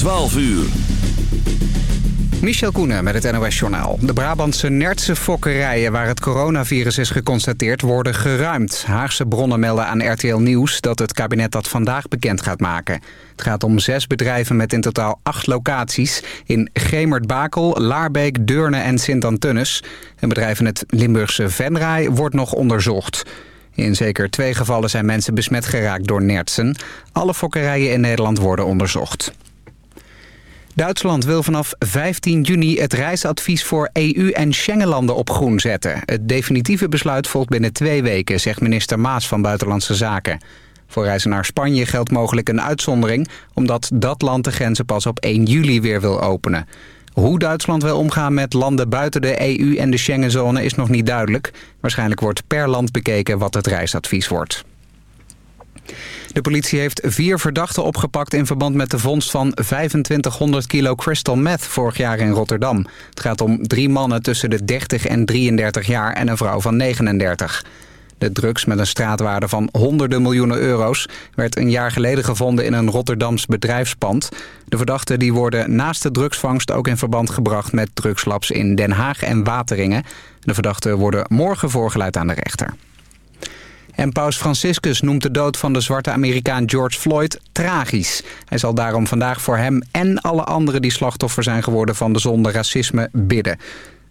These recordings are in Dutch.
12 uur. Michel Koenen met het NOS-journaal. De Brabantse Nertse fokkerijen waar het coronavirus is geconstateerd worden geruimd. Haagse bronnen melden aan RTL Nieuws dat het kabinet dat vandaag bekend gaat maken. Het gaat om zes bedrijven met in totaal acht locaties... in Gemert-Bakel, Laarbeek, Deurne en Sint-Antunnes. Een bedrijf in het Limburgse Venray wordt nog onderzocht. In zeker twee gevallen zijn mensen besmet geraakt door nertsen. Alle fokkerijen in Nederland worden onderzocht. Duitsland wil vanaf 15 juni het reisadvies voor EU- en Schengenlanden op groen zetten. Het definitieve besluit volgt binnen twee weken, zegt minister Maas van Buitenlandse Zaken. Voor reizen naar Spanje geldt mogelijk een uitzondering... omdat dat land de grenzen pas op 1 juli weer wil openen. Hoe Duitsland wil omgaan met landen buiten de EU en de Schengenzone is nog niet duidelijk. Waarschijnlijk wordt per land bekeken wat het reisadvies wordt. De politie heeft vier verdachten opgepakt in verband met de vondst van 2500 kilo crystal meth vorig jaar in Rotterdam. Het gaat om drie mannen tussen de 30 en 33 jaar en een vrouw van 39. De drugs met een straatwaarde van honderden miljoenen euro's... werd een jaar geleden gevonden in een Rotterdams bedrijfspand. De verdachten die worden naast de drugsvangst ook in verband gebracht... met drugslabs in Den Haag en Wateringen. De verdachten worden morgen voorgeleid aan de rechter. En paus Franciscus noemt de dood van de zwarte Amerikaan George Floyd tragisch. Hij zal daarom vandaag voor hem en alle anderen die slachtoffer zijn geworden van de zonde racisme bidden.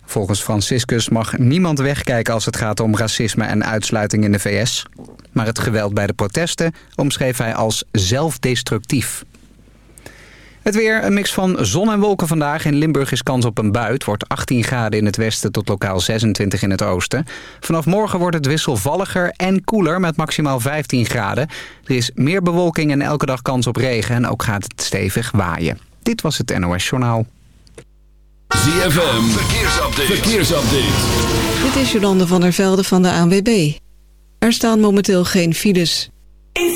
Volgens Franciscus mag niemand wegkijken als het gaat om racisme en uitsluiting in de VS. Maar het geweld bij de protesten omschreef hij als zelfdestructief. Het weer, een mix van zon en wolken vandaag. In Limburg is kans op een bui. Het wordt 18 graden in het westen tot lokaal 26 in het oosten. Vanaf morgen wordt het wisselvalliger en koeler met maximaal 15 graden. Er is meer bewolking en elke dag kans op regen. En ook gaat het stevig waaien. Dit was het NOS Journaal. ZFM, verkeersupdate. verkeersupdate. Dit is Jolande van der Velde van de ANWB. Er staan momenteel geen files. In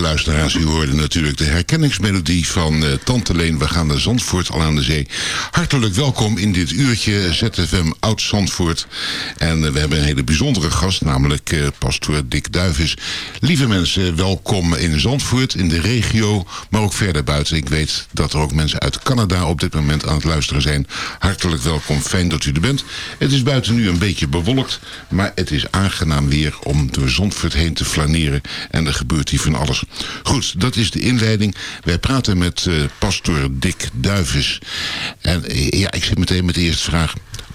Luisteraars, u hoorde natuurlijk de herkenningsmelodie van eh, Tante Leen. We gaan naar Zandvoort, al aan de zee. Hartelijk welkom in dit uurtje ZFM Oud Zandvoort. En eh, we hebben een hele bijzondere gast, namelijk eh, pastoor Dick Duivis. Lieve mensen, welkom in Zandvoort, in de regio, maar ook verder buiten. Ik weet dat er ook mensen uit Canada op dit moment aan het luisteren zijn. Hartelijk welkom, fijn dat u er bent. Het is buiten nu een beetje bewolkt, maar het is aangenaam weer om door Zandvoort heen te flaneren. En er gebeurt hier van alles. Goed, dat is de inleiding. Wij praten met eh pastoor Dick Duivis. En eh, ja, ik zit meteen met de eerste vraag.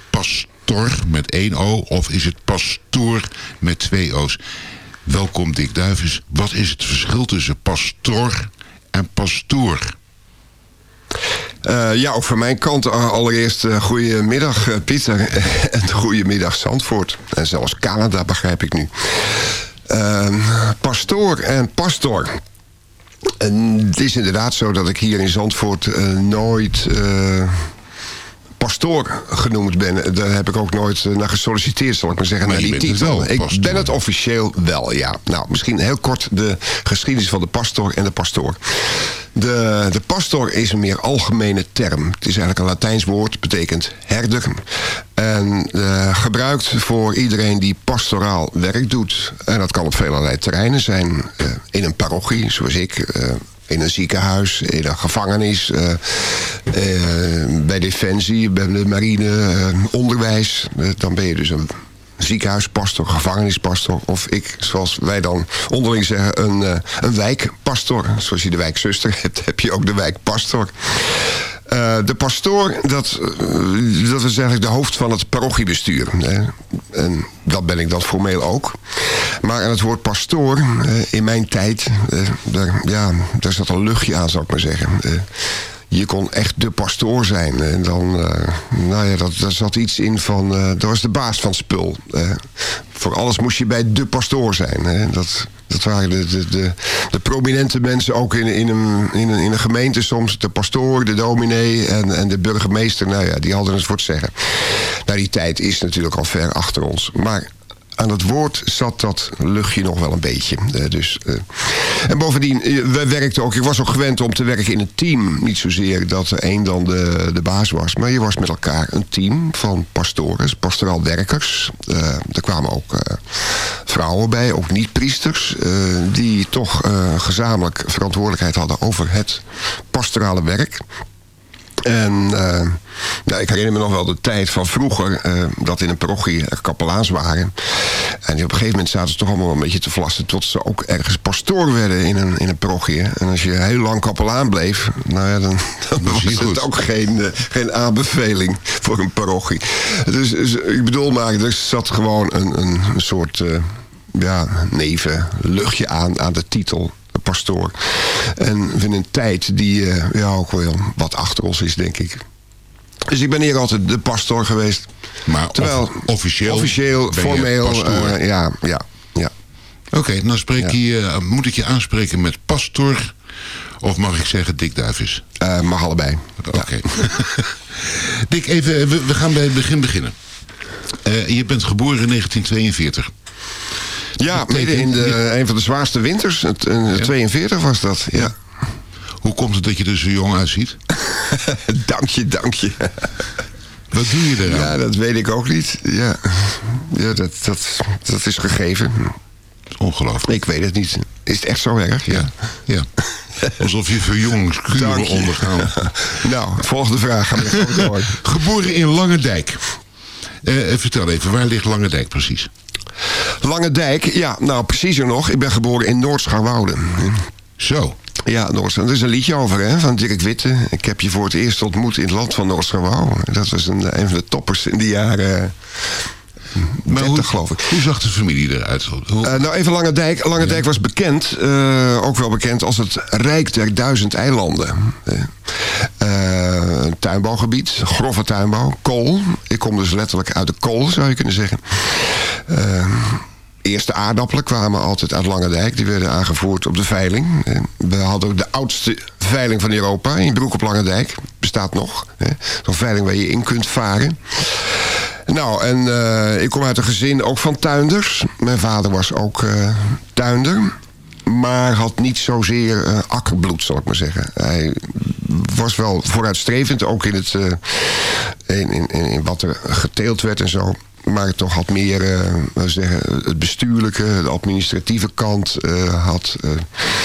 Pastor met één O of is het pastoor met twee O's? Welkom Dick Duivis. Wat is het verschil tussen pastor en pastoor? Eh, ja, ook van mijn kant uh, allereerst uh, goedemiddag uh, Pieter en goedemiddag Zandvoort. En zelfs Canada begrijp ik nu. Ehm, pastoor en pastor. En het is inderdaad zo dat ik hier in Zandvoort nooit pastoor genoemd ben. Daar heb ik ook nooit naar gesolliciteerd, zal ik maar zeggen. Maar naar die titel. ik pastoor. ben het officieel wel, ja. Nou, misschien heel kort de geschiedenis van de pastor en de pastoor. De, de pastor is een meer algemene term. Het is eigenlijk een Latijns woord, betekent herder. En eh, gebruikt voor iedereen die pastoraal werk doet. En dat kan op allerlei terreinen zijn. Eh, in een parochie, zoals ik... eh, in een ziekenhuis, in een gevangenis, eh, eh, bij Defensie, bij de marine, eh, onderwijs. Dan ben je dus een ziekenhuispastor, gevangenispastor... of ik, zoals wij dan onderling zeggen, een, een wijkpastor. Zoals je de wijkzuster hebt, heb je ook de wijkpastor. Eh, de pastoor, dat, eh, dat is eigenlijk de hoofd van het parochiebestuur. Hè. En dat ben ik dan formeel ook. Maar aan het woord pastoor, eh, in mijn tijd, daar, ja, daar zat een luchtje aan, zou ik maar zeggen. Je kon echt de pastoor zijn. En dan, eh, nou ja, dat, daar zat iets in van, eh, dat was de baas van spul. Voor alles moest je bij de pastoor zijn. Hè. Dat, dat waren de, de, de, prominente mensen ook in, in, een, in, een, in een gemeente soms. De pastoor, de dominee en, en de burgemeester. Nou ja, die hadden het voor zeggen. Nou, die tijd is natuurlijk al ver achter ons. Maar aan het woord zat dat luchtje nog wel een beetje. Eh, dus, eh, En bovendien, eh, we werkten ook, ik was ook gewend om te werken in een team. Niet zozeer dat er één dan de, de baas was. Maar je was met elkaar een team van pastoren, pastoraal werkers. Er kwamen ook vrouwen bij, ook niet-priesters. die toch gezamenlijk verantwoordelijkheid hadden over het pastorale werk. En eh, nou, ik herinner me nog wel de tijd van vroeger... eh, dat in een parochie er kapelaans waren. En die op een gegeven moment zaten ze toch allemaal een beetje te vlassen... tot ze ook ergens pastoor werden in een, in een parochie. En als je heel lang kapelaan bleef... nou ja, dan, dan was het goed. ook geen, eh, geen aanbeveling voor een parochie. Dus, dus ik bedoel maar, er zat gewoon een, een, een soort... ja, nevenluchtje aan, aan de titel de pastoor. En in een tijd die eh, ja, ook wel wat achter ons is, denk ik. Dus ik ben hier altijd de pastoor geweest. Maar Terwijl, of- officieel, officieel formeel, pastoor. eh, ja, ja, ja. Oké, dan spreek Ja. je, eh, moet ik je aanspreken met pastor of mag ik zeggen Dick Duivis? Eh, mag allebei. Oké. Dick, even, we, we gaan bij het begin beginnen. Je bent geboren in 1942. Ja, midden in de, een van de zwaarste winters. Het, eh, 42 was dat, ja. Hoe komt het dat je er zo jong uitziet? dank je, dank je. Wat doe je eraan? Ja, dat weet ik ook niet. Ja, ja dat, dat, dat is gegeven. Ongelooflijk. Ik weet het niet. Is het echt zo erg? Ja, ja. Alsof je verjongingskuren ondergaan. Nou, volgende vraag. Geboren in Langendijk. Eh, vertel even, waar ligt Langendijk precies? Lange Dijk, ja, nou preciezer nog. Ik ben geboren in Noord-Scharwoude. Zo. Ja, Noordschouw. Er is een liedje over, hè, van Dirk Witte. Ik heb je voor het eerst ontmoet in het land van Noordschouw. Dat was een, een van de toppers in de jaren... Maar 30, hoe, geloof ik. hoe zag de familie eruit? Hoe- Eh, nou, even Lange Dijk. Lange Dijk was bekend, eh, ook wel bekend als het Rijk der Duizend Eilanden. Een tuinbouwgebied, grove tuinbouw, kool. Ik kom dus letterlijk uit de kool, zou je kunnen zeggen. Eerste aardappelen kwamen altijd uit Lange Dijk. Die werden aangevoerd op de veiling. Eh, we hadden ook de oudste veiling van Europa in Broek op Lange Dijk. Bestaat nog. Zo'n veiling waar je in kunt varen. Nou, en eh, ik kom uit een gezin ook van tuinders. Mijn vader was ook eh, tuinder. Maar had niet zozeer eh, akkerbloed, zal ik maar zeggen. Hij was wel vooruitstrevend, ook in, het, in, in, in wat er geteeld werd en zo. Maar toch had meer, we zeggen, het bestuurlijke, de administratieve kant eh, had, eh,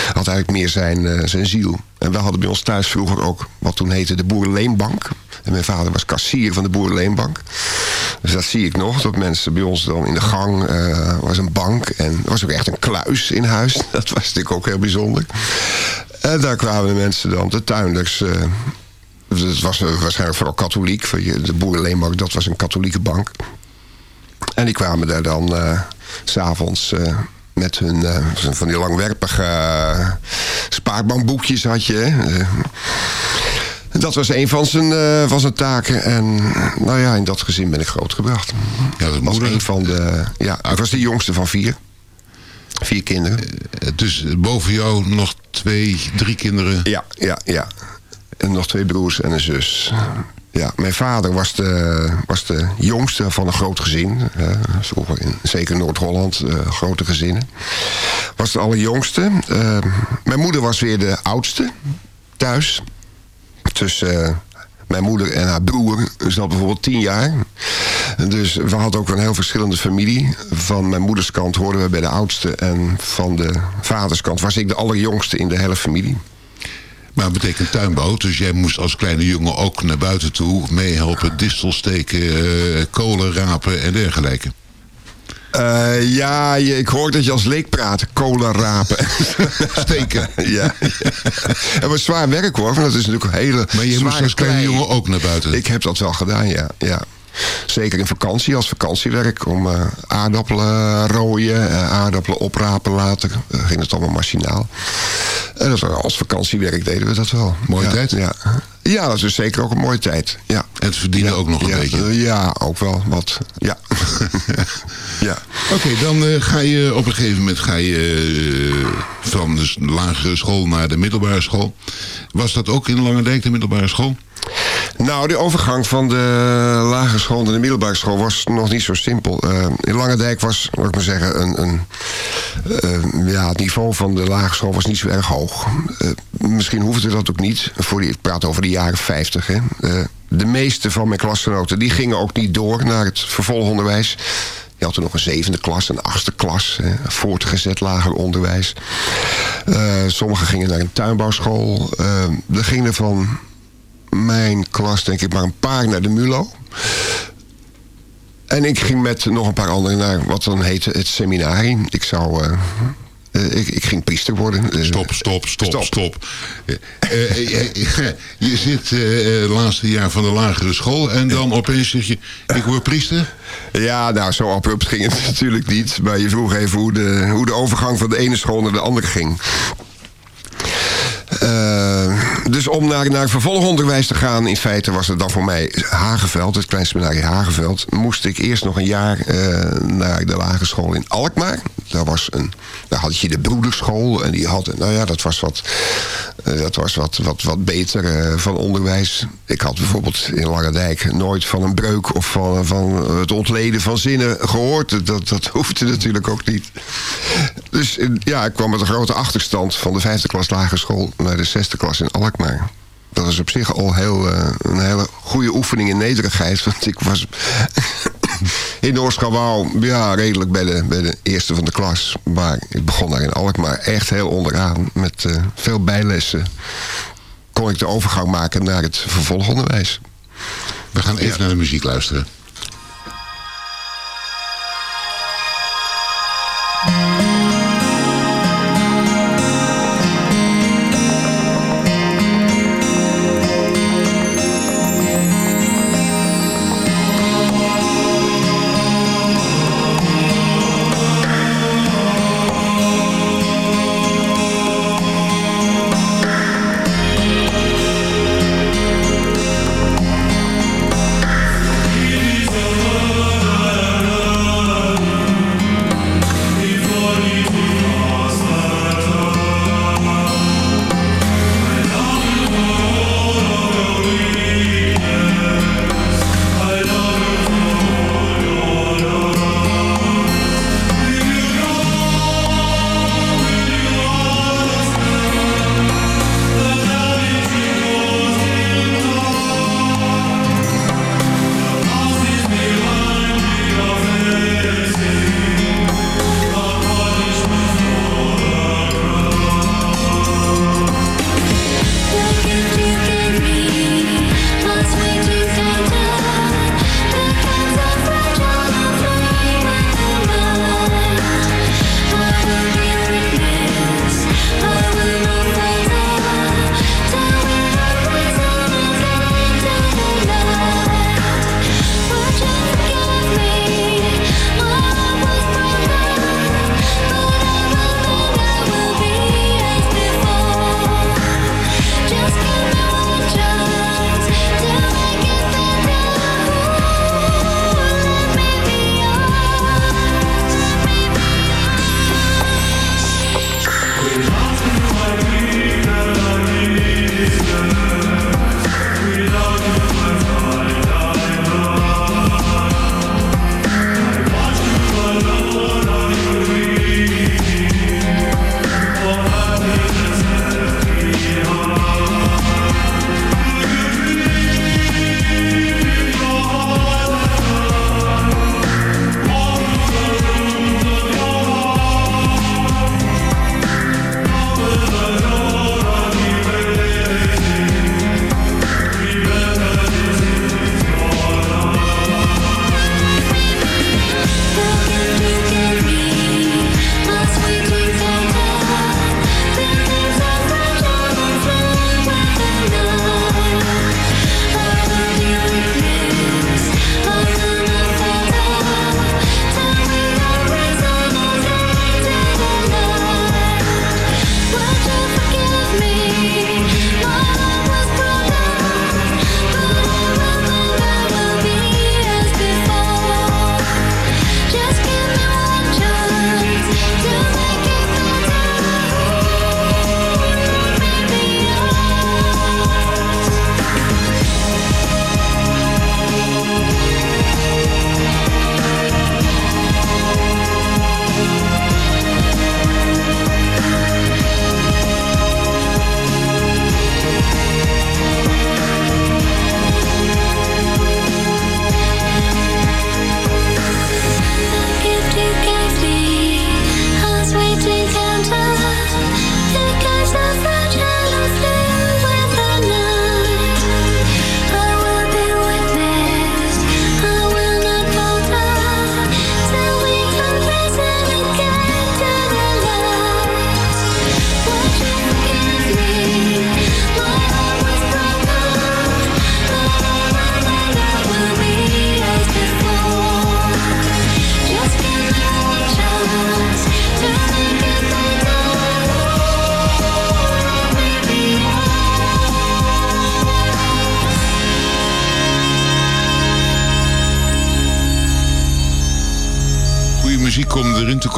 had eigenlijk meer zijn, zijn ziel. En we hadden bij ons thuis vroeger ook wat toen heette de Boerenleenbank. En mijn vader was kassier van de Boerenleenbank. Dus dat zie ik nog, dat mensen bij ons dan in de gang was een bank. En er was ook echt een kluis in huis. Dat was natuurlijk ook heel bijzonder. En daar kwamen de mensen dan, de tuinders... eh, het was waarschijnlijk vooral katholiek. De Boerenleenbank, dat was een katholieke bank. En die kwamen daar dan s s'avonds eh, met hun eh, van die langwerpige uh, had je. dat was een van zijn, van zijn taken. En nou ja, in dat gezin ben ik grootgebracht. Ja, de was een van de. Ja, ik was de jongste van vier. Vier kinderen. Dus boven jou nog twee, drie kinderen. Ja, ja, ja. En nog twee broers en een zus. Ja, mijn vader was de, was de jongste van een groot gezin. vroeger in, zeker Noord-Holland, eh, grote gezinnen. Was de allerjongste. Eh, mijn moeder was weer de oudste thuis. Tussen eh, mijn moeder en haar broer zat bijvoorbeeld tien jaar. Dus we hadden ook een heel verschillende familie. Van mijn moeders kant hoorden we bij de oudste. En van de vaderskant was ik de allerjongste in de hele familie. Maar het betekent tuinbouw. Dus jij moest als kleine jongen ook naar buiten toe meehelpen. Distel steken, eh, kolen rapen en dergelijke. Eh, ja, je- ik hoor dat je als leek praat. Kolen rapen. Steken. ja. Het was zwaar werk hoor. Want dat is natuurlijk een hele Maar je moest als kleine klei. jongen ook naar buiten. Ik heb dat wel gedaan, ja. ja. Zeker in vakantie, als vakantiewerk. Om eh, aardappelen rooien, eh, aardappelen oprapen later. Dan ging het allemaal machinaal. En dat, was- als vakantiewerk deden we dat wel. Mooie Ja, tijd? Ja. ja, dat is zeker ook een mooie tijd. Ja. En het verdienen ook nog een ja, beetje. Ja, ook wel wat. Ja. ja. Oké, dan ga je op een gegeven moment ga je, van de lagere school naar de middelbare school. Was dat ook in Langendijk, de middelbare school? Nou, de overgang van de lagere school naar de middelbare school was nog niet zo simpel. Eh, in Langendijk was, laat ik maar zeggen, een, een, eh, ja, het niveau van de lagere school was niet zo erg hoog. Eh, misschien hoefde dat ook niet. Voor die, ik praat over de jaren 50. Hè. De meeste van mijn klasgenoten die gingen ook niet door naar het vervolgonderwijs. Je had er nog een zevende klas, een achtste klas, hè, voortgezet lager onderwijs. Sommigen gingen naar een tuinbouwschool. Er gingen van mijn klas denk ik maar een paar naar de MULO. En ik ging met nog een paar anderen naar wat dan heette het seminarium. Ik zou... eh, eh, ik, ik ging priester worden. Eh, Stop, stop, stop, Stop. stop. Eh, je zit eh, eh, laatste jaar van de lagere school en dan opeens zeg je, ik word priester. Ja, nou, zo abrupt ging het natuurlijk niet. Maar je vroeg even hoe de, hoe de overgang van de ene school naar de andere ging. Eh, dus om naar, naar vervolgonderwijs te gaan, in feite was het dan voor mij Hageveld, het kleinseminarie Hageveld. Moest ik eerst nog een jaar eh, naar de lagere school in Alkmaar. Daar, was een, daar had je de broederschool en die had, nou ja, dat was wat, eh, dat was wat, wat, wat beter van onderwijs. Ik had bijvoorbeeld in Langendijk nooit van een breuk of van, van het ontleden van zinnen gehoord. Dat, dat hoefde natuurlijk ook niet. Dus ja, ik kwam met een grote achterstand van de vijfde klas lagere school naar de zesde klas in Alkmaar. Dat is op zich al heel, eh, een hele goede oefening in nederigheid. Want ik was in Noorschouwouw ja, redelijk bij de, bij de eerste van de klas. Maar ik begon daar in Alkmaar echt heel onderaan. Met eh, veel bijlessen kon ik de overgang maken naar het vervolgonderwijs. We gaan even naar de muziek luisteren.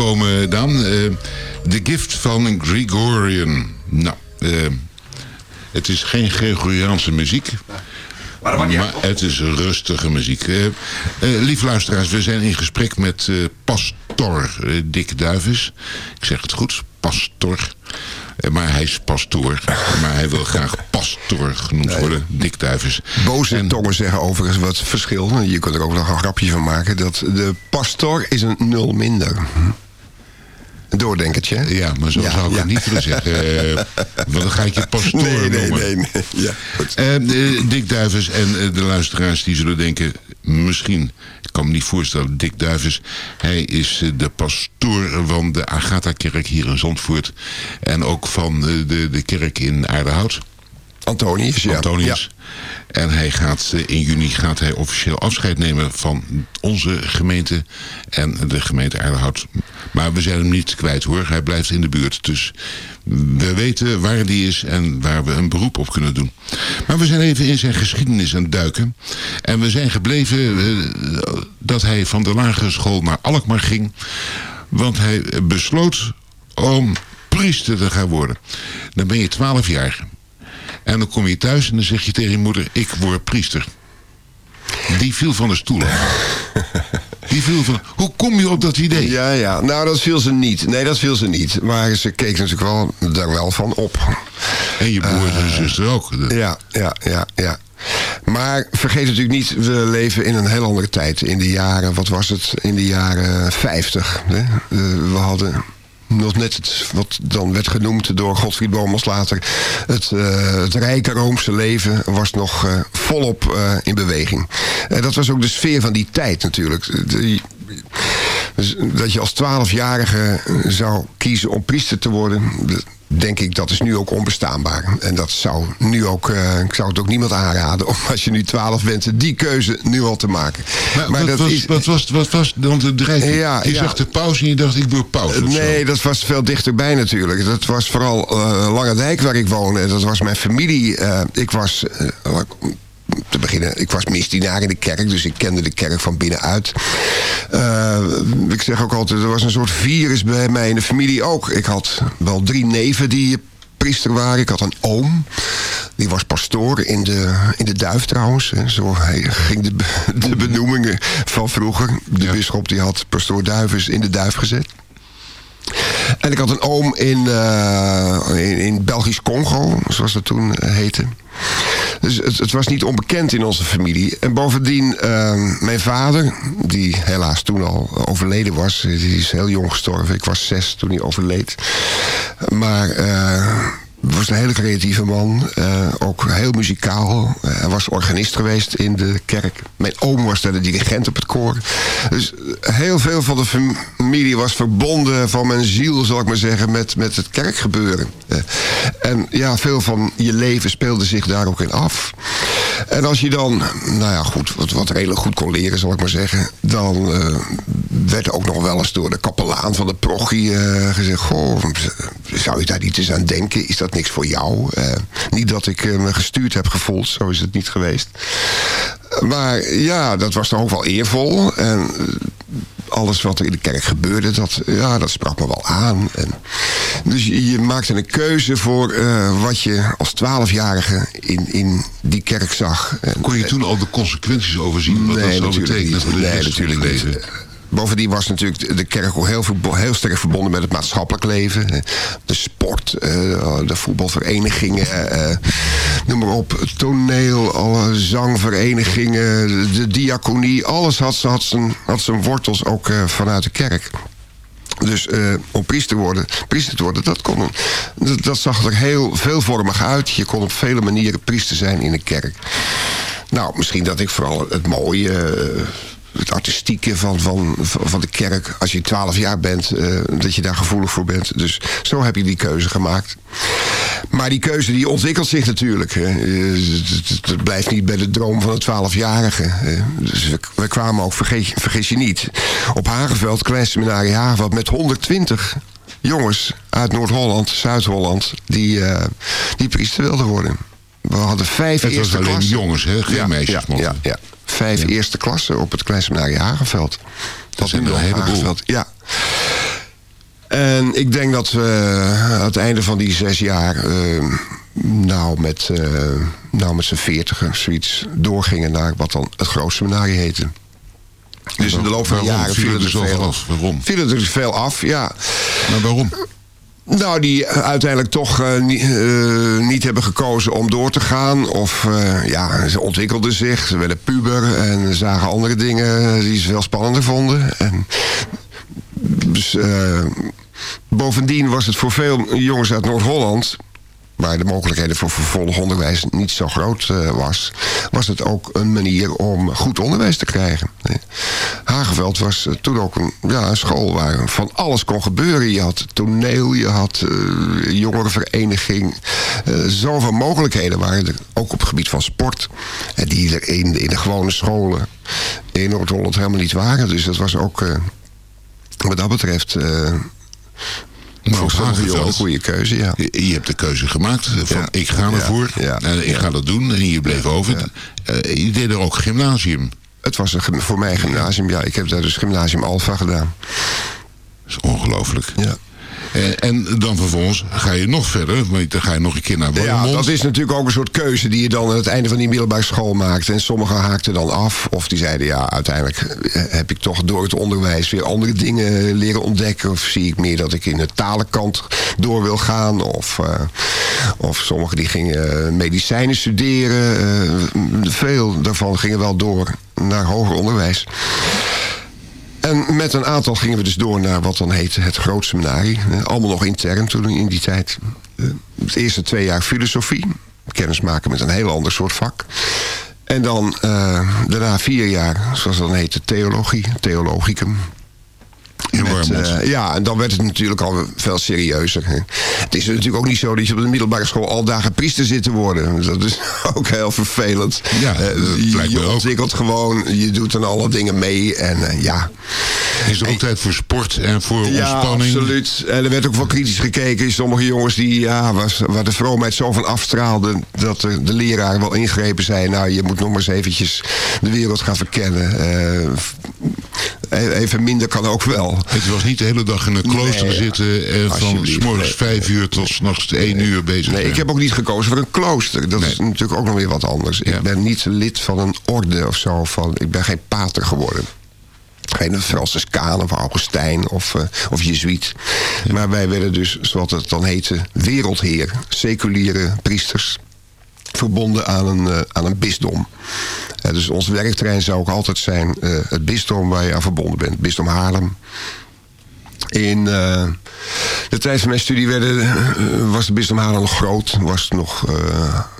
Komen, Daan. Eh, The Gift van Gregorian. Nou, eh, het is geen Gregoriaanse muziek. Maar, het is rustige muziek. Eh, lieve luisteraars, we zijn in gesprek met eh, pastor Dick Duivis. Ik zeg het goed, pastor. Eh, maar hij is pastoor. Maar hij wil graag pastor genoemd worden. Dick Duivis. Boze tongen zeggen overigens wat verschil. Je kunt er ook nog een grapje van maken. Dat de pastor is een nul minder. Een doordenkertje. Ja, maar zo Ja, zou ik ja. het niet willen zeggen. Eh, want dan ga ik je pastoor Nee, nee, noemen. nee. nee. Ja, goed. Eh, eh, Dick Duivens en de luisteraars die zullen denken... misschien, ik kan me niet voorstellen, Dick Duivens... hij is de pastoor van de Agatha-kerk hier in Zandvoort... en ook van de, de kerk in Aardehout. Antonius, ja. Antonius. En hij gaat, eh, in juni gaat hij officieel afscheid nemen van onze gemeente en de gemeente Aardehout. Maar we zijn hem niet kwijt hoor, hij blijft in de buurt. Dus we weten waar die is en waar we een beroep op kunnen doen. Maar we zijn even in zijn geschiedenis aan het duiken. En we zijn gebleven eh, dat hij van de lagere school naar Alkmaar ging. Want hij besloot om priester te gaan worden. Dan ben je 12 jaar. En dan kom je thuis en dan zeg je tegen je moeder, ik word priester. Die viel van de stoel af. Die viel van... Hoe kom je op dat idee? Ja, ja. Nou, dat viel ze niet. Nee, dat viel ze niet. Maar ze keek natuurlijk wel daar wel van op. En je broer en zuster ook. Ja, ja, ja, ja. Maar vergeet natuurlijk niet, we leven in een heel andere tijd. In de jaren, wat was het? In de jaren 50. Hè? Eh, we hadden nog net het, wat dan werd genoemd door Godfried Bomels later. Het, eh, het rijke Roomse leven was nog eh, volop eh, in beweging. En dat was ook de sfeer van die tijd natuurlijk. Dus dat je als twaalfjarige zou kiezen om priester te worden... denk ik, dat is nu ook onbestaanbaar. En dat zou nu ook... eh, ik zou het ook niemand aanraden om als je nu twaalf bent... die keuze nu al te maken. Maar, wat, was, wat, was, wat was dan de dreiging? Ja, je ja. zag de pauze en je dacht, ik word pauze. zo. Nee, dat was veel dichterbij natuurlijk. Dat was vooral eh Langendijk waar ik woonde. Dat was mijn familie. Eh, ik was... te beginnen, ik was misdienaar in de kerk, dus ik kende de kerk van binnenuit. Eh, ik zeg ook altijd, er was een soort virus bij mij in de familie ook. Ik had wel drie neven die priester waren. Ik had een oom, die was pastoor in de, in de Duif trouwens. Zo hij ging de, de benoemingen van vroeger. De bisschop die had pastoor Duivens in de Duif gezet. En ik had een oom in, eh, in, in Belgisch Congo, zoals dat toen heette. Dus het, was niet onbekend in onze familie. En bovendien, eh, mijn vader, die helaas toen al overleden was... die is heel jong gestorven. Ik was zes toen hij overleed. Maar... eh, was een hele creatieve man. eh, ook heel muzikaal. Eh, hij was organist geweest in de kerk. Mijn oom was daar de dirigent op het koor. Dus heel veel van de familie was verbonden van mijn ziel, zal ik maar zeggen, met, met het kerkgebeuren. Eh, en ja, veel van je leven speelde zich daar ook in af. En als je dan, nou ja, goed, wat, wat redelijk goed kon leren, zal ik maar zeggen, dan werd er ook nog wel eens door de kapelaan van de prochie eh, gezegd: Goh, zou je daar niet eens aan denken? Is dat niks voor jou? Eh, niet dat ik eh, me gestuurd heb gevoeld, zo is het niet geweest. Maar ja, dat was dan ook wel eervol. En alles wat er in de kerk gebeurde, dat, ja, dat sprak me wel aan. En, dus je, maakte een keuze voor wat je als twaalfjarige in, in die kerk zag. Kon je toen al de consequenties overzien? Wat dat zou natuurlijk betekenen niet. voor de Nee, natuurlijk niet. Bovendien was natuurlijk de- kerk ook heel, heel sterk verbonden met het maatschappelijk leven. De sport, eh, de voetbalverenigingen, eh, noem maar op, toneel, alle zangverenigingen, de- diaconie. Alles had, had, zijn, had zijn wortels ook eh, vanuit de kerk. Dus eh, om priester, worden, priester te worden, dat, kon, dat, zag er heel veelvormig uit. Je kon op vele manieren priester zijn in een kerk. Nou, misschien dat ik vooral het mooie, het artistieke van, van, van de kerk... als je 12 jaar bent, eh, dat je daar gevoelig voor bent. Dus zo heb je die keuze gemaakt. Maar die keuze die ontwikkelt zich natuurlijk. Eh, Het, blijft niet bij de droom van een 12-jarige. hè. Dus we, we kwamen ook, vergeet, vergis je niet... op Hageveld, klein seminarie met 120 jongens uit Noord-Holland, Zuid-Holland... Die, eh, die priester wilden worden. We hadden vijf Het was alleen klassen. jongens, hè? Geen ja, meisjes Ja, ja, ja. Vijf eerste klassen op het klein seminarie Hagenveld. Dat er een heleboel. Ja. En ik denk dat we aan het einde van die zes jaar... eh, nou, met, eh, nou, met z'n veertigen zoiets doorgingen naar wat dan het grootste seminarie heette. Dus in de loop van de jaren Viel viel er er zoveel veel af? Waarom? Viel er dus veel af, ja. Maar waarom? Nou, die uiteindelijk toch eh, niet, eh, niet hebben gekozen om door te gaan. Of eh, ja, ze ontwikkelden zich. Ze werden puber en zagen andere dingen die ze veel spannender vonden. En, dus, bovendien was het voor veel jongens uit Noord-Holland waar de mogelijkheden voor vervolgonderwijs niet zo groot eh, was... was het ook een manier om goed onderwijs te krijgen. Hageveld was toen ook een, ja, een school waar van alles kon gebeuren. Je had toneel, je had eh, jongerenvereniging. eh zoveel mogelijkheden waren er, ook op het gebied van sport... die er in, in de gewone scholen in Noord-Holland helemaal niet waren. Dus dat was ook wat dat betreft... voor sommige jongeren een goede keuze, ja. je, je hebt de keuze gemaakt van Ja. ik ga ervoor Ja. en ik ga dat doen en je bleef over. Eh, je deed er ook gymnasium. Het was een, voor mij een gymnasium, ja. Ik heb daar dus gymnasium Alpha gedaan. Dat is ongelooflijk. Ja. Eh, en dan vervolgens ga je nog verder, want dan ga je nog een keer naar Ja, Warmond. dat is natuurlijk ook een soort keuze die je dan aan het einde van die middelbare school maakt. En sommigen haakten dan af. Of die zeiden, ja, uiteindelijk eh, heb ik toch door het onderwijs weer andere dingen leren ontdekken. Of zie ik meer dat ik in de talenkant door wil gaan. Of, eh, of sommigen die gingen medicijnen studeren. Veel daarvan gingen wel door naar hoger onderwijs. En met een aantal gingen we dus door naar wat dan heette het grootseminarie. Eh, Allemaal nog intern toen in die tijd. Eh, Het eerste twee jaar filosofie. Kennis maken met een heel ander soort vak. En dan eh, daarna vier jaar, zoals dat dan heette, theologie, theologicum. Met, eh, ja, en dan werd het natuurlijk al veel serieuzer. hè. Het is natuurlijk ook niet zo dat je op de middelbare school al dagen priester zit te worden. Dat is ook heel vervelend. Ja, Eh, dat je lijkt me je ook. ontwikkelt gewoon, je doet dan alle dingen mee. En eh, ja, is er ook tijd voor sport en voor ja, ontspanning. absoluut. En er werd ook wel kritisch gekeken. Sommige jongens die, ja, was, waar de vroomheid zo van afstraalde... dat de, de leraar wel ingrepen zei... nou, je moet nog maar eens eventjes de wereld gaan verkennen. F- even minder kan ook wel. Het was niet de hele dag in een klooster Nee, zitten en van morgens vijf uur tot s'nachts één uur bezig Nee, zijn. ik heb ook niet gekozen voor een klooster. Dat Nee. is natuurlijk ook nog weer wat anders. Ja. Ik ben niet lid van een orde of zo. Van, ik ben geen pater geworden. Geen Franciscaan of Augustijn of, eh, of Jezuïet. Maar wij werden dus, zoals het dan heette, wereldheer. Seculiere priesters. Verbonden aan een, eh, aan een bisdom. Eh, dus ons werkterrein zou ook altijd zijn eh, het bisdom waar je aan verbonden bent. Bisdom Haarlem. In de tijd van mijn studie werden, was de bisdom Haarlem nog groot. Was het nog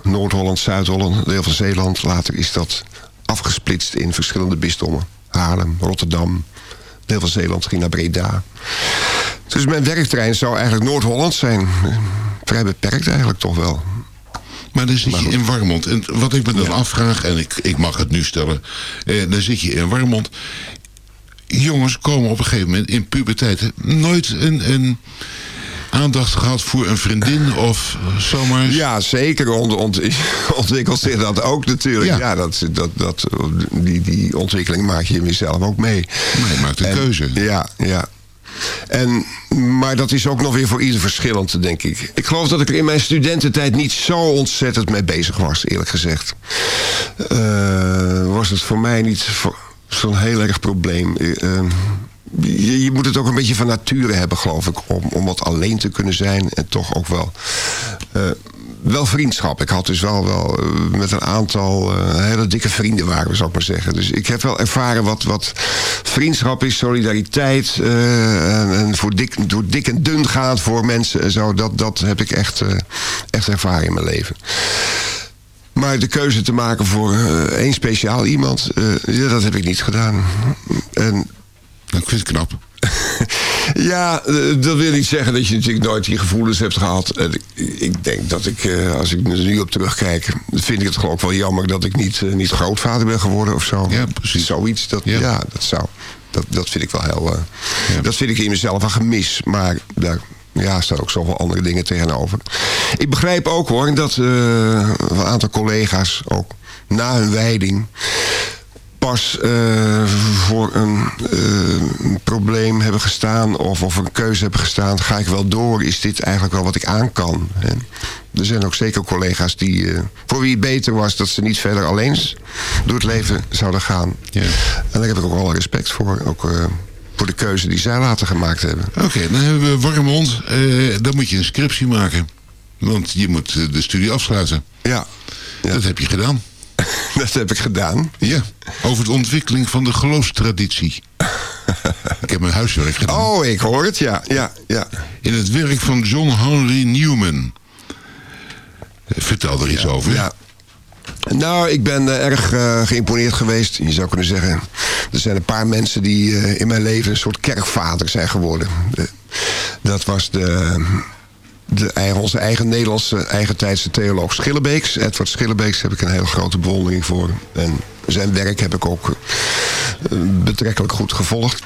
Noord-Holland, Zuid-Holland, deel van Zeeland. Later is dat afgesplitst in verschillende bisdommen. Haarlem, Rotterdam, deel van Zeeland ging naar Breda. Dus mijn werkterrein zou eigenlijk Noord-Holland zijn. Vrij beperkt eigenlijk toch wel. Maar dan zit Maar je in Warmond. En wat ik me dan afvraag, en ik, ik mag het nu stellen. Eh, dan zit je in Warmond. Jongens komen op een gegeven moment in puberteit nooit een, een aandacht gehad voor een vriendin of zomaar. Ja, zeker ont, ont- ontwikkelt zich dat ook natuurlijk. Ja. Ja, dat, dat, dat, die, die ontwikkeling maak je jezelf ook mee. Maar je maakt een En- keuze. Ja, ja. En, maar dat is ook nog weer voor ieder verschillend, denk ik. Ik geloof dat ik er in mijn studententijd niet zo ontzettend mee bezig was, eerlijk gezegd. Eh, was het voor mij niet zo'n heel erg probleem. Eh, je, je moet het ook een beetje van nature hebben, geloof ik, om, om wat alleen te kunnen zijn. En toch ook wel, eh, wel vriendschap. Ik had dus wel, wel eh, met een aantal eh, hele dikke vrienden waren, zou ik maar zeggen. Dus ik heb wel ervaren wat, wat vriendschap is, solidariteit. eh, en, en voor dik, door dik en dun gaan voor mensen en zo. Dat, dat heb ik echt, echt ervaren in mijn leven. Maar de keuze te maken voor één speciaal iemand, dat heb ik niet gedaan. En Nou, ik vind het knap. ja, eh, dat wil niet zeggen dat je natuurlijk nooit die gevoelens hebt gehad. En ik- denk dat ik, eh, als ik er nu op terugkijk... vind ik het gewoon ook wel jammer dat ik niet, eh, niet grootvader ben geworden of zo. Ja, precies. Zoiets, dat, Ja. ja. dat zou... Dat, dat vind ik wel heel... eh, Dat vind ik in mezelf een gemis. Maar daar ja, staan ook zoveel andere dingen tegenover. Ik begrijp ook hoor, dat eh, een aantal collega's ook na hun wijding pas eh, voor een eh, probleem hebben gestaan of, of een keuze hebben gestaan, ga ik wel door? Is dit eigenlijk wel wat ik aan kan? Hè? Er zijn ook zeker collega's die, eh, voor wie het beter was dat ze niet verder alleen door het leven zouden gaan. Ja. En daar heb ik ook wel respect voor. Ook voor de keuze die zij later gemaakt hebben. Oké, dan hebben we warme mond. Eh, dan moet je een scriptie maken. Want je moet de studie afsluiten. Ja, Ja. Dat heb je gedaan. dat heb ik gedaan. Ja, over de ontwikkeling van de geloofstraditie. ik heb mijn huiswerk gedaan. Oh, ik hoor het, ja. ja, ja. In het werk van John Henry Newman. Vertel er iets over. Ja. Nou, ik ben eh, erg eh, geïmponeerd geweest. Je zou kunnen zeggen, er zijn een paar mensen die eh, in mijn leven een soort kerkvader zijn geworden. De- dat was de, de, onze eigen Nederlandse eigentijdse theoloog Schillebeeks. Edward Schillebeeks heb ik een hele grote bewondering voor. En zijn werk heb ik ook eh, betrekkelijk goed gevolgd.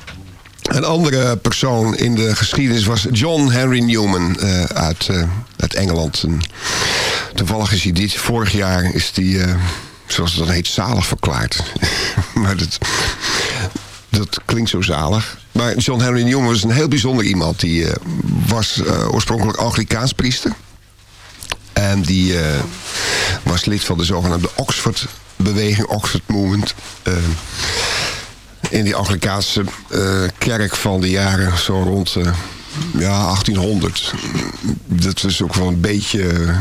Een andere persoon in de geschiedenis was John Henry Newman eh, uit, uit Engeland. En toevallig is hij dit vorig jaar is die, zoals het dan heet, zalig verklaard. maar dat, dat klinkt zo zalig. Maar John Henry Newman was een heel bijzonder iemand. Die eh, was eh, oorspronkelijk Anglikaans priester. En die eh, was lid van de zogenaamde Oxford-beweging, Oxford Movement. In die Anglikaanse kerk van de jaren zo rond ja, 1800. Dat was ook wel een beetje...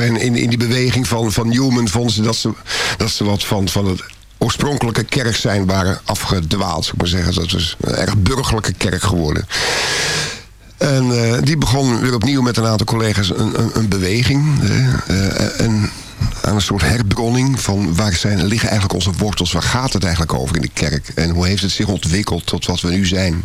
in, in die beweging van, van Newman vonden ze dat ze, dat ze wat van, van het oorspronkelijke kerk zijn waren afgedwaald. Zou ik maar zeggen. Dat was een erg burgerlijke kerk geworden. En eh, die begon weer opnieuw met een aantal collega's een, een, een beweging. eh, eh, en aan een soort herbronning van waar zijn, liggen eigenlijk onze wortels. Waar gaat het eigenlijk over in de kerk? En hoe heeft het zich ontwikkeld tot wat we nu zijn?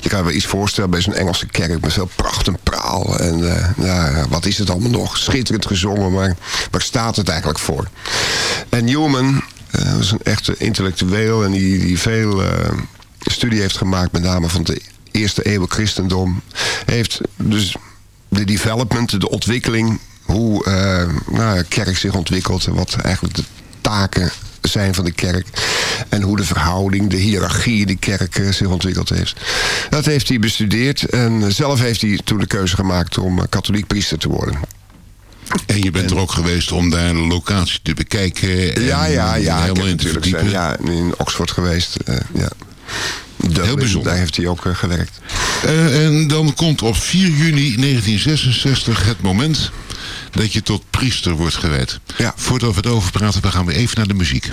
Je kan je wel iets voorstellen bij zo'n Engelse kerk met veel pracht en praal. En eh, wat is het allemaal nog? Schitterend gezongen, maar waar staat het eigenlijk voor? En Newman eh, was een echte intellectueel en die, die veel eh, studie heeft gemaakt, met name van de eerste eeuw christendom. Heeft dus de development, de ontwikkeling, hoe eh nou, kerk zich ontwikkelt en wat eigenlijk de taken zijn van de kerk. En hoe de verhouding, de hiërarchie de kerk zich ontwikkeld heeft. Dat heeft hij bestudeerd en zelf heeft hij toen de keuze gemaakt om katholiek priester te worden. En je bent er ook geweest om daar de locatie te bekijken. En ja, ja, ja. Helemaal in natuurlijk zijn, ja, in Oxford geweest. eh, ja. Dublin, bijzonder. Daar heeft hij ook eh, gewerkt. Eh, en dan komt op 4 juni 1966 het moment dat je tot priester wordt gewijd. Ja. Voordat we het over praten, dan gaan we even naar de muziek.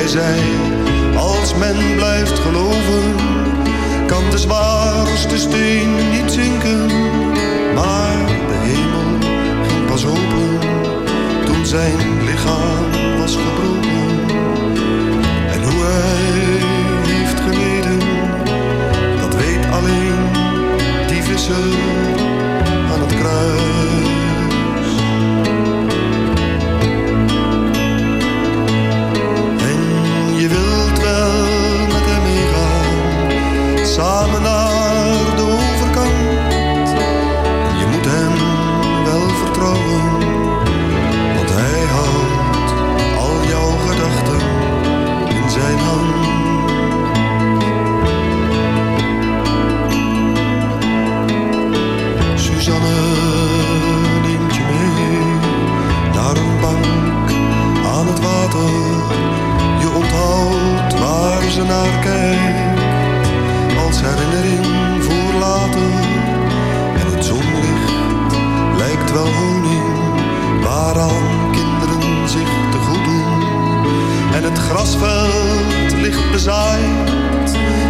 hij zei, als men blijft geloven, kan de zwaarste steen niet zinken. Maar de hemel ging pas open, toen zijn lichaam was gebroken. En hoe hij heeft geleden, dat weet alleen die vissen aan het kruis. veld ligt bezaaid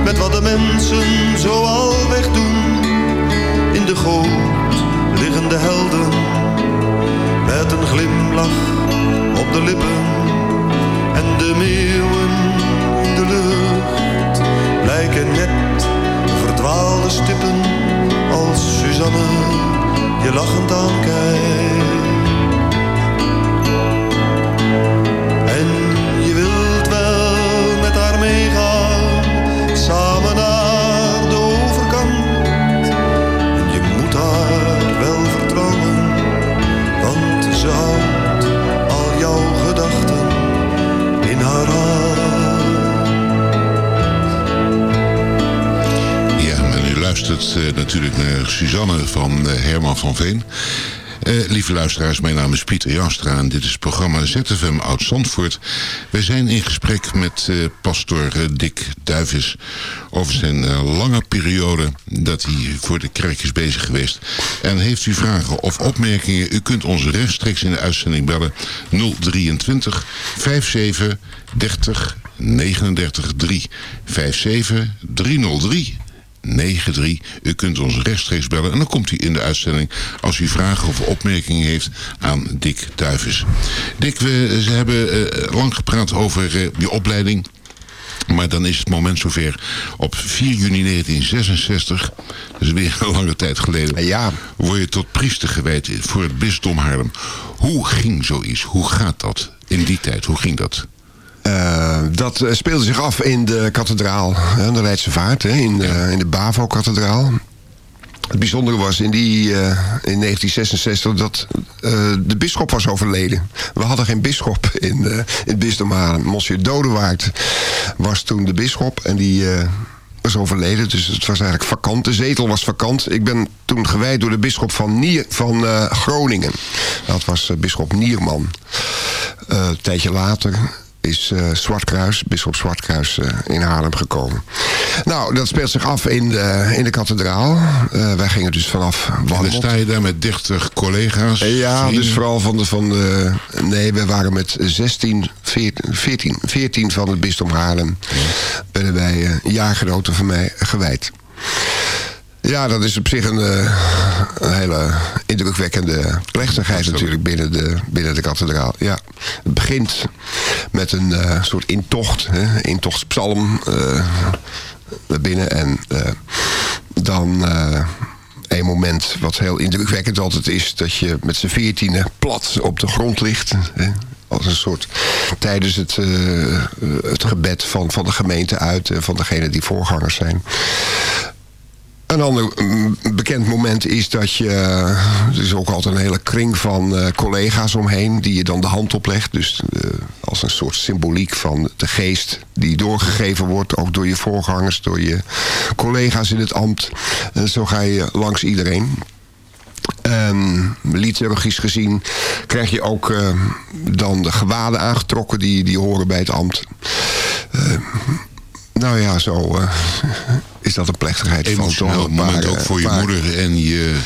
met wat de mensen zo al wegdoen. In de goot liggen de helden met een glimlach op de lippen en de meeuwen in de lucht lijken net verdwaalde stippen als Suzanne je lachend aankijkt. Natuurlijk naar Suzanne van eh, Herman van Veen. Eh, lieve luisteraars, mijn naam is Pieter Jastra en dit is het programma ZFM Oud-Zandvoort. Wij zijn in gesprek met eh pastor eh, Dick Duivis over zijn eh, lange periode dat hij voor de kerk is bezig geweest. En heeft u vragen of opmerkingen, u kunt ons rechtstreeks in de uitzending bellen 023 57 30 39 3 57 303 93. U kunt ons rechtstreeks bellen en dan komt u in de uitzending als u vragen of opmerkingen heeft aan Dick Duivis. Dick, we ze hebben eh, lang gepraat over eh, je opleiding. Maar dan is het moment zover. Op 4 juni 1966, dat is weer een lange tijd geleden, ja. word je tot priester gewijd voor het bisdom Haarlem. Hoe ging zoiets? Hoe gaat dat in die tijd? Hoe ging dat? Eh, dat eh, speelde zich af in de kathedraal, de Leidse Vaart, hè, in, de, in de Bavo-kathedraal. Het bijzondere was in, die, eh, in 1966 dat eh, de bisschop was overleden. We hadden geen bisschop in, eh, in het bisdom Haarlem. Monsieur Dodewaard was toen de bisschop en die eh, was overleden. Dus het was eigenlijk vakant. De zetel was vakant. Ik ben toen gewijd door de bisschop van, Nier, van eh, Groningen. Dat was eh, bisschop Nierman. Eh, een tijdje later is eh Zwartkruis, bisschop Zwartkruis eh, in Haarlem gekomen. Nou, dat speelt zich af in de, in de kathedraal. Eh, wij gingen dus vanaf En dan sta je daar met 30 collega's. Ja, dus vooral van de, van de... Nee, we waren met 16, 14, 14, 14 van het bisdom Haarlem. werden wij jaargenoten van mij gewijd. Ja, dat is op zich een, eh, een hele indrukwekkende plechtigheid natuurlijk binnen de, binnen de kathedraal. Ja, het begint met een eh, soort intocht, hè, intochtspsalm eh naar binnen. En dan een moment wat heel indrukwekkend altijd is... dat je met z'n veertienen plat op de grond ligt... Hè, als een soort tijdens het, het gebed van, van de gemeente uit... en van degene die voorgangers zijn. Een ander mm, bekend moment is dat je... Er is ook altijd een hele kring van eh, collega's omheen... die je dan de hand oplegt. Dus eh, als een soort symboliek van de geest die doorgegeven wordt... ook door je voorgangers, door je collega's in het ambt. En zo ga je langs iedereen. En liturgisch gezien krijg je ook eh, dan de gewaden aangetrokken... die, die horen bij het ambt. Eh, nou ja, zo eh, is dat een plechtigheid van Emotioneel paar, moment ook eh, voor je moeder en je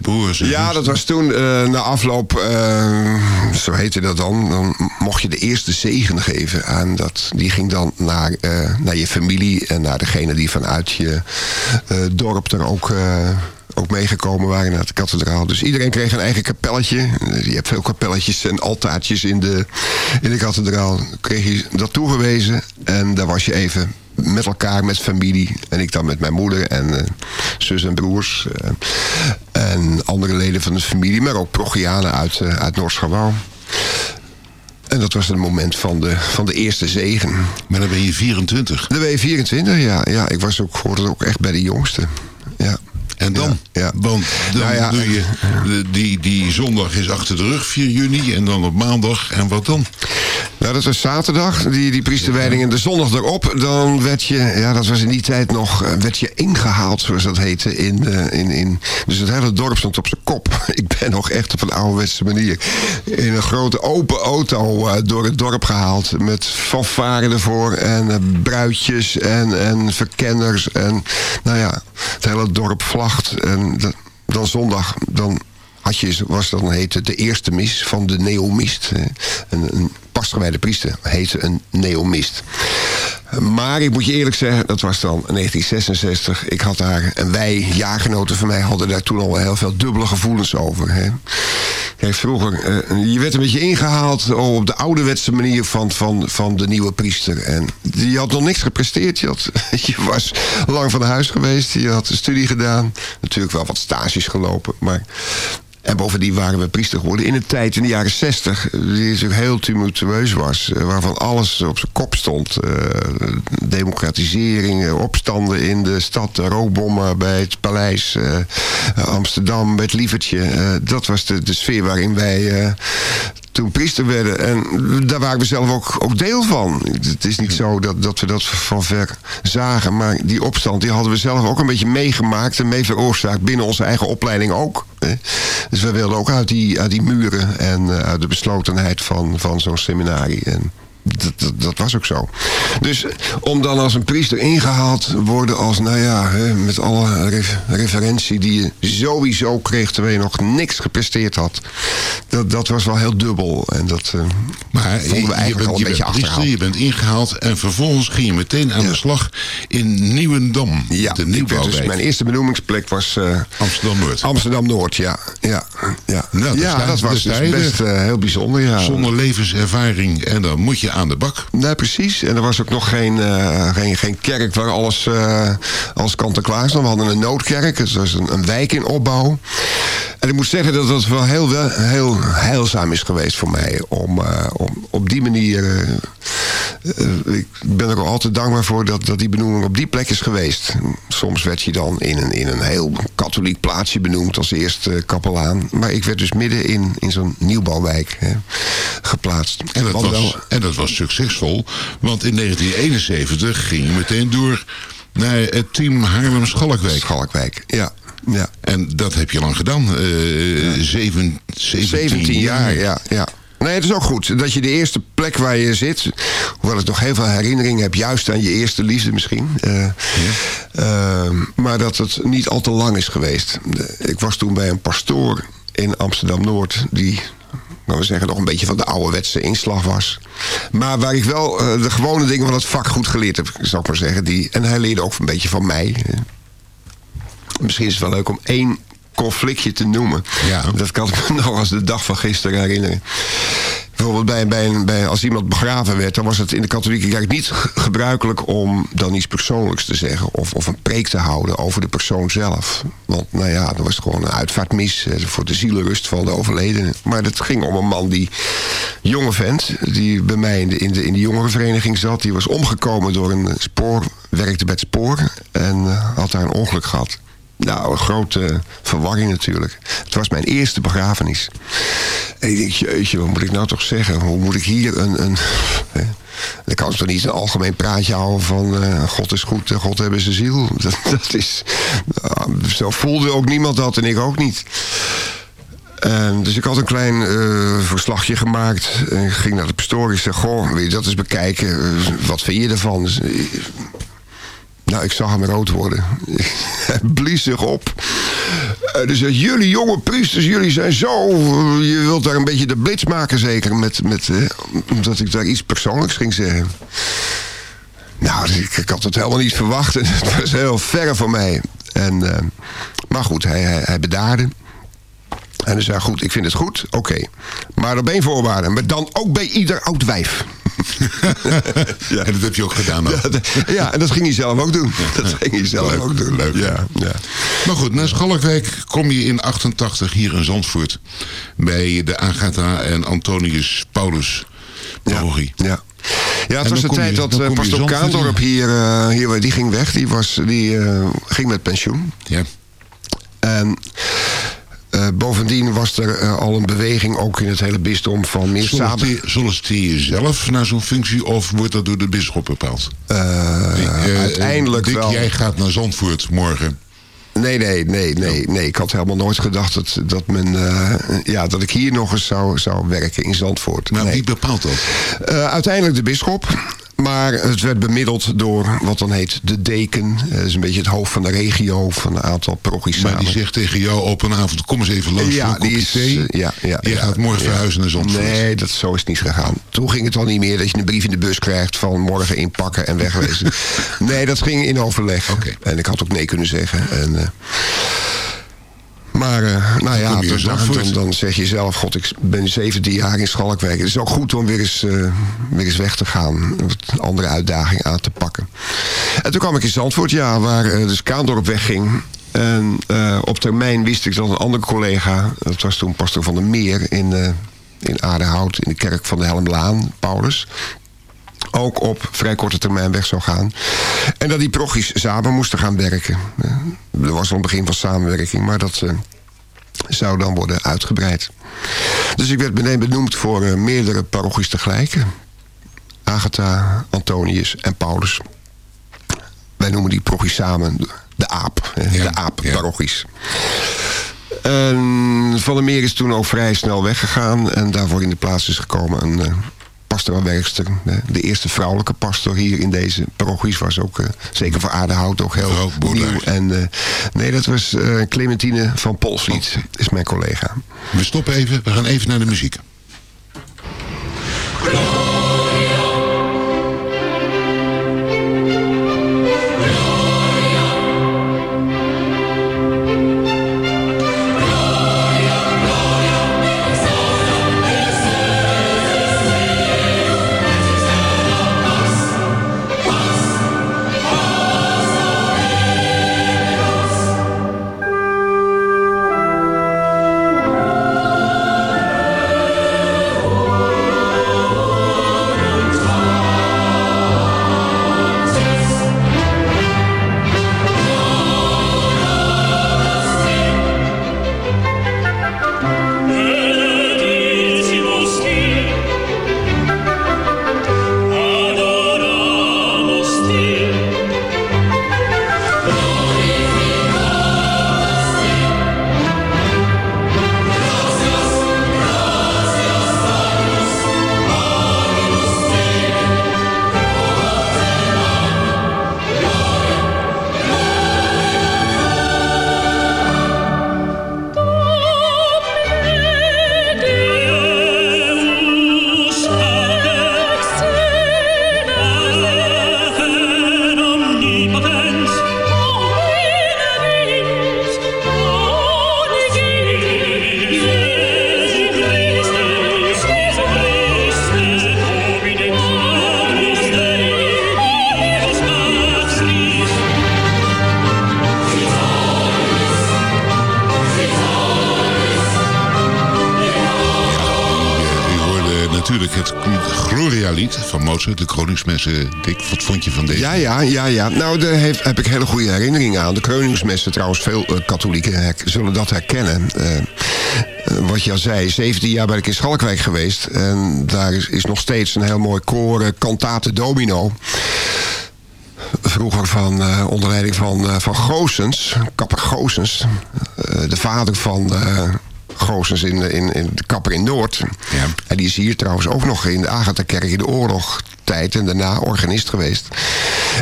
broers. en Ja, dat was toen eh, na afloop, eh, zo heette dat dan, dan mocht je de eerste zegen geven aan dat. Die ging dan naar, naar je familie en naar degene die vanuit je dorp er ook, ook meegekomen waren naar de kathedraal. Dus iedereen kreeg een eigen kapelletje. Je hebt veel kapelletjes en altaartjes in de, in de kathedraal. Kreeg je dat toegewezen en daar was je even met elkaar, met familie. En ik dan met mijn moeder en eh, zus en broers. eh, en andere leden van de familie, maar ook Progianen uit, eh uit. En dat was het moment van de, van de eerste zegen. Maar dan ben je 24. De W24, ja. ja ik was ook, hoorde ook echt bij de jongste. Ja. En dan? Ja, ja. Want dan Nou ja, doe je, die, die zondag is achter de rug, 4 juni, en dan op maandag. En wat dan? Nou, dat was zaterdag, die, die priesterwijding. En de zondag erop, dan werd je, ja, dat was in die tijd nog, eh, werd je ingehaald, zoals dat heette. In, eh, in, in, dus het hele dorp stond op zijn kop. Ik ben nog echt op een ouderwetse manier in een grote open auto eh, door het dorp gehaald. Met fanfare ervoor en bruidjes en, en verkenners. En nou ja, het hele dorp vlacht. En dan zondag, dan had je, was dan heette de eerste mis van de neomist. Een, een pasgewijde priester heette een neomist. Maar ik moet je eerlijk zeggen, dat was dan 1966. Ik had daar, en wij, jaargenoten van mij, hadden daar toen al heel veel dubbele gevoelens over. Hè. Kijk, vroeger, eh, je werd een beetje ingehaald op de ouderwetse manier van, van, van de nieuwe priester. En je had nog niks gepresteerd. Je, had, je was lang van huis geweest. Je had een studie gedaan. Natuurlijk wel wat stages gelopen. Maar en bovendien waren we priester geworden in een tijd in de jaren zestig... die natuurlijk heel tumultueus was. eh, Waarvan alles op zijn kop stond. Eh, democratisering, eh, opstanden in de stad... rookbommen bij het paleis. eh, Amsterdam, bij het lievertje. Eh, dat was de, de sfeer waarin wij... eh, toen priester werden. En daar waren we zelf ook, ook deel van. Het is niet zo dat, dat we dat van ver zagen. Maar die opstand die hadden we zelf ook een beetje meegemaakt... en mee veroorzaakt binnen onze eigen opleiding ook. Dus we wilden ook uit die, uit die muren... en eh, uit de beslotenheid van, van zo'n seminarie. En dat, was ook zo. Dus om dan als een priester ingehaald te worden als, nou ja, hè, met alle ref- referentie die je sowieso kreeg terwijl je nog niks gepresteerd had. Dat, dat was wel heel dubbel. En dat eh, Maar vonden we je eigenlijk bent, al een je beetje achterhaald. je bent ingehaald en vervolgens ging je meteen aan de slag in Nieuwendam. Ja, de dus, mijn eerste benoemingsplek was eh, Amsterdam-Noord. Amsterdam-Noord, ja. Ja, ja. Nou, dat ja dat was dus je best eh, heel bijzonder. Ja. Zonder levenservaring en dan moet je aan de bak. Nee, precies. En er was ook nog geen, eh, geen, geen kerk waar alles, eh alles kant en klaar stond. We hadden een noodkerk, dus een, een wijk in opbouw. En ik moet zeggen dat dat wel heel, wel- heel heilzaam is geweest voor mij. Om, eh, om op die manier... eh, eh, ik ben er altijd dankbaar voor dat, dat die benoeming op die plek is geweest. Soms werd je dan in een, in een heel katholiek plaatsje benoemd als eerste kapelaan. Maar ik werd dus midden in, in zo'n nieuwbouwwijk hè, geplaatst. En dat, was, wel- en dat was succesvol, want in 1971 ging je meteen door naar het team Haarlem-Schalkwijk. Schalkwijk, ja. Ja. En dat heb je lang gedaan. eh zeven, 17, 17 jaar, ja. ja. Nee, het is ook goed dat je de eerste plek waar je zit... hoewel ik nog heel veel herinneringen heb... juist aan je eerste liefde misschien... eh, eh, maar dat het niet al te lang is geweest. De- Ik was toen bij een pastoor in Amsterdam-Noord... die, laten we zeggen, nog een beetje van de ouderwetse inslag was. Maar waar ik wel eh, de gewone dingen van het vak goed geleerd heb... zou ik maar zeggen. Die, en hij leerde ook een beetje van mij... Misschien is het wel leuk om één conflictje te noemen. Ja. Dat kan ik me nog als de dag van gisteren herinneren. Bijvoorbeeld bij, bij, een- bij, als iemand begraven werd... dan was het in de katholieke kerk niet ge- gebruikelijk... om dan iets persoonlijks te zeggen... of, of een preek te houden over de persoon zelf. Want nou ja, dan was het gewoon een uitvaartmis... eh, voor de zielenrust van de overledene. Maar het ging om een man die... jonge vent, die bij mij in de, in de, in de jongerenvereniging zat... die was omgekomen door een spoor... werkte bij het spoor... en eh, had daar een ongeluk gehad. Nou, een grote verwarring natuurlijk. Het was mijn eerste begrafenis. En ik denk, jeetje, wat moet ik nou toch zeggen? Hoe moet ik hier een... een hè? Dan kan toch niet een algemeen praatje houden van... eh, God is goed en God hebben zijn ziel. Dat, is... nou, zo voelde ook niemand dat en ik ook niet. En dus ik had een klein eh, verslagje gemaakt. En ik ging naar de pastoor. Ik zei, goh, wil je dat eens bekijken? Wat vind je ervan? Dus, nou, ik zag hem rood worden. Hij blies zich op. En hij zei, jullie jonge priesters, jullie zijn zo... eh, Je wilt daar een beetje de blitz maken zeker. Met, met, eh, omdat ik daar iets persoonlijks ging zeggen. Nou, dus ik, had het helemaal niet verwacht. En het was heel ver van mij. En, eh, maar goed, hij, hij, hij bedaarde. En hij zei, goed, ik vind het goed, oké. Maar op één voorwaarde. Maar dan ook bij ieder oud wijf. En dat heb je ook gedaan. ook. Ja, ja, en dat ging hij zelf ook doen. Dat ging hij zelf Leuk, ook doen. leuk. Ja, ja. Maar goed, na Schalkwijk kom je in 88 hier in Zandvoort. Bij de Agatha en Antonius Paulus parochie. Ja. Ja, het was de tijd je- dat eh, je Pastor. Kaandorp hier, eh, hier, die ging weg. Die, was, die eh, ging met pensioen. Ja. En eh, bovendien was er eh, al een beweging ook in het hele bisdom van meer samen... Solliciteer, je zelf naar zo'n functie of wordt dat door de bisschop bepaald? Eh, uiteindelijk Dick, wel. jij gaat naar Zandvoort morgen. Nee, nee, nee, nee, nee. Ik had helemaal nooit gedacht dat, dat, men, ja, dat ik hier nog eens zou, zou werken in Zandvoort. Maar nee. wie bepaalt dat? Uiteindelijk de bisschop. Maar het werd bemiddeld door wat dan heet de deken. Dat is een beetje het hoofd van de regio van een aantal parochies Maar die zegt tegen jou op een avond, kom eens even langs voor Ja, die is, thee. eh, ja, ja, Je ja, gaat morgen ja. verhuizen naar Zandvoort. Nee, dat, zo is het niet gegaan. Toen ging het al niet meer dat je een brief in de bus krijgt van morgen inpakken en wegwezen. nee, dat ging in overleg. Oké. En ik had ook nee kunnen zeggen. En, eh, maar uh, nou ja, dan, dan, dan, zeg je zelf, god, ik ben 17 jaar in Schalkwijk. Het is ook goed om weer eens, uh, weer eens weg te gaan. Een andere uitdaging aan te pakken. En toen kwam ik in Zandvoort, ja, waar uh, dus Kaandorp wegging. En op termijn wist ik dat een andere collega, dat was toen pastor van der Meer in, in Aardehout, in de kerk van de Helmlaan, Paulus, ook op vrij korte termijn weg zou gaan. En dat die prochies samen moesten gaan werken. Er was al een begin van samenwerking, maar dat zou dan worden uitgebreid. Dus ik werd meteen benoemd voor uh, meerdere parochies tegelijk. Agatha, Antonius en Paulus. Wij noemen die prochies samen de aap. Ja, de aap-parochies. Ja. En Van der Meer is toen ook vrij snel weggegaan. En daarvoor in de plaats is gekomen een De eerste vrouwelijke pastor hier in deze parochies was ook, uh, zeker voor Aardehout, ook heel nieuw. En uh, nee, dat was Clementine van Polslied, is mijn collega. We stoppen even, we gaan even naar de muziek. Dick, wat vond je van deze? Ja, ja, ja, ja. Nou, daar heb, heb ik hele goede herinneringen aan. De Kroningsmessen, trouwens, veel uh, katholieken zullen dat herkennen. Uh, uh, wat je al zei, 17 jaar ben ik in Schalkwijk geweest. En daar is, is nog steeds een heel mooi koor, Cantate Domino. Vroeger van, uh, onder leiding van, uh, van Goosens, kapper Goosens. Uh, de vader van Goosens in, in, in de kapper in Noord. Ja. En die is hier trouwens ook nog in de Agatha-kerk in de oorlogtijd en daarna organist geweest.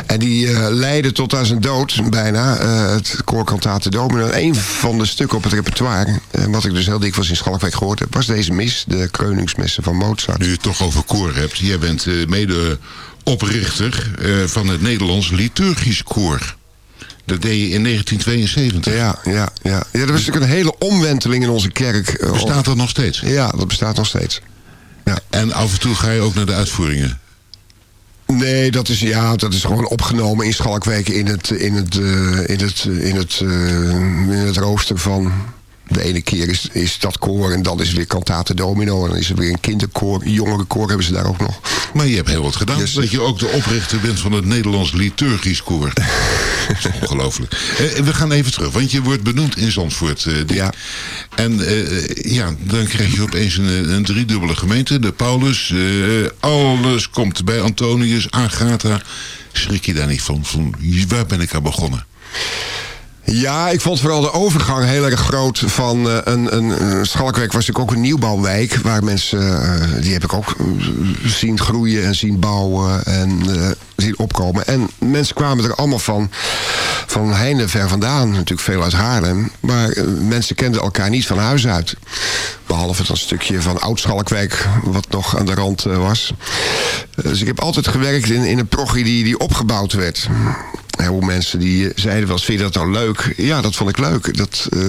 En die uh, leidde tot aan zijn dood bijna uh, het koorkantate Domino. En een van de stukken op het repertoire, uh, wat ik dus heel dikwijls in Schalkwijk gehoord heb, was deze mis, de Kreuningsmessen van Mozart. Nu je het toch over koor hebt, jij bent mede oprichter van het Nederlands Liturgisch Koor. Dat deed je in 1972. Ja, ja, ja. ja dat was natuurlijk een hele omwenteling in onze kerk. Bestaat dat nog steeds? Ja, dat bestaat nog steeds. Ja. En af en toe ga je ook naar de uitvoeringen? Nee, dat is, ja, dat is gewoon opgenomen in Schalkwijk in het, in het, uh, in het, in het, uh, in het rooster van... De ene keer is, is dat koor en dan is het weer kantate domino. En dan is er weer een kinderkoor, jongerenkoor hebben ze daar ook nog. Maar je hebt heel wat gedaan. Yes. Dat je ook de oprichter bent van het Nederlands Liturgisch Koor. dat is ongelooflijk. Uh, we gaan even terug, want je wordt benoemd in Zandvoort. Uh, ja. En uh, ja, dan krijg je opeens een, een driedubbele gemeente. De Paulus, alles komt bij Antonius, Agatha. Schrik je daar niet van? van waar ben ik aan begonnen? Ja, ik vond vooral de overgang heel erg groot van eh, een, een, Schalkwijk was natuurlijk ook een nieuwbouwwijk waar mensen, eh, die heb ik ook eh, zien groeien en zien bouwen en zien opkomen. En mensen kwamen er allemaal van, van heinde ver vandaan, natuurlijk veel uit Haarlem. Maar mensen kenden elkaar niet van huis uit. Behalve dat stukje van Oud-Schalkwijk wat nog aan de rand was. Dus ik heb altijd gewerkt in, in een progie die, die opgebouwd werd. Heel mensen die eh, zeiden wel eens, vind je dat nou leuk? Ja, dat vond ik leuk. Dat, eh,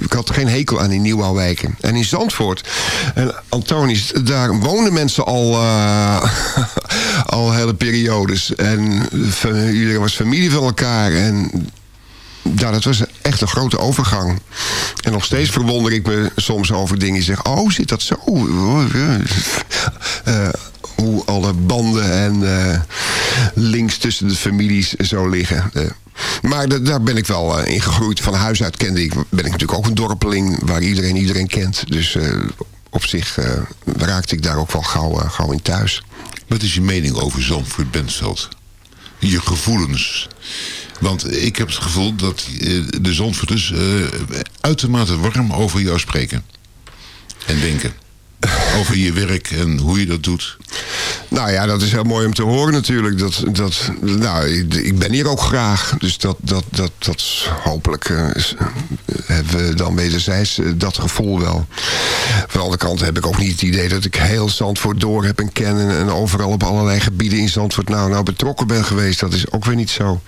ik had geen hekel aan die nieuwbouwwijken. En in Zandvoort en Antonisch, daar woonden mensen al, eh, al hele periodes. En iedereen was familie van elkaar. En ja, dat was echt een grote overgang. En nog steeds verwonder ik me soms over dingen. Zeggen, oh, zit dat zo? Eh, hoe alle banden en eh, links tussen de families zo liggen. Eh, maar da- daar ben ik wel eh, in gegroeid. Van huis uit kende ik, ben ik natuurlijk ook een dorpeling... waar iedereen iedereen kent. Dus op zich raakte ik daar ook wel gauw, gauw in thuis. Wat is je mening over Zandvoort Bentveld? Je gevoelens. Want ik heb het gevoel dat de Zandvoorters uitermate warm over jou spreken. En denken. Over je werk en hoe je dat doet. Nou ja, dat is heel mooi om te horen natuurlijk. Dat, dat, nou, ik, ben hier ook graag. Dus dat, dat, dat, dat hopelijk eh, eh, hebben we dan wederzijds eh, dat gevoel wel. Van de andere kant heb ik ook niet het idee dat ik heel Zandvoort door heb en ken... en, en overal op allerlei gebieden in Zandvoort nou, nou betrokken ben geweest. Dat is ook weer niet zo.